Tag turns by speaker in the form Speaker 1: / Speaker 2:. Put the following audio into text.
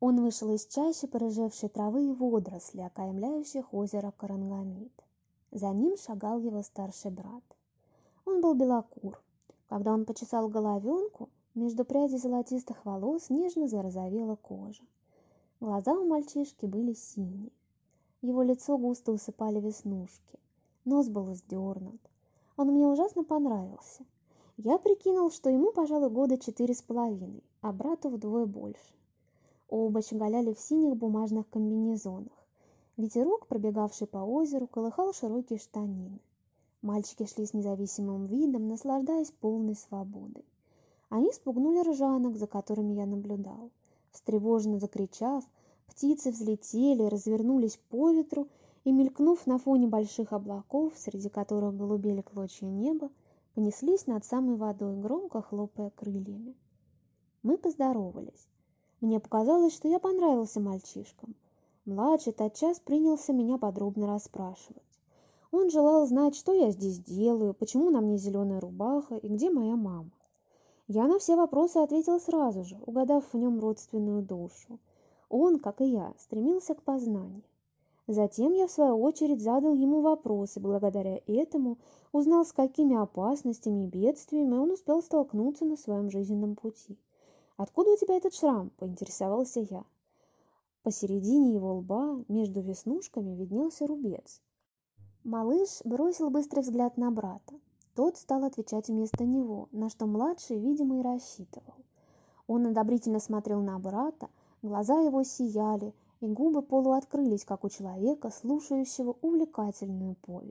Speaker 1: Он вышел из чащи порыжевшей травы и водорослей, окаймляющих озеро Карангамид. За ним шагал его старший брат. Он был белокур. Когда он почесал головенку, между прядей золотистых волос нежно зарозовела кожа. Глаза у мальчишки были синие. Его лицо густо усыпали веснушки. Нос был сдернут. Он мне ужасно понравился. Я прикинул, что ему, пожалуй, года четыре с половиной, а брату вдвое больше. Оба щеголяли в синих бумажных комбинезонах. Ветерок, пробегавший по озеру, колыхал широкие штанины. Мальчики шли с независимым видом, наслаждаясь полной свободой. Они спугнули ржанок, за которыми я наблюдал. Встревоженно закричав, птицы взлетели, развернулись по ветру и, мелькнув на фоне больших облаков, среди которых голубели клочья неба, понеслись над самой водой, громко хлопая крыльями. Мы поздоровались. Мне показалось, что я понравился мальчишкам. Младший тотчас принялся меня подробно расспрашивать. Он желал знать, что я здесь делаю, почему на мне зеленая рубаха и где моя мама. Я на все вопросы ответил сразу же, угадав в нем родственную душу. Он, как и я, стремился к познанию. Затем я, в свою очередь, задал ему вопросы, благодаря этому узнал, с какими опасностями и бедствиями он успел столкнуться на своем жизненном пути. «Откуда у тебя этот шрам?» – поинтересовался я. Посередине его лба, между веснушками, виднелся рубец. Малыш бросил быстрый взгляд на брата. Тот стал отвечать вместо него, на что младший, видимо, и рассчитывал. Он одобрительно смотрел на брата, глаза его сияли, и губы полуоткрылись, как у человека, слушающего увлекательную повесть.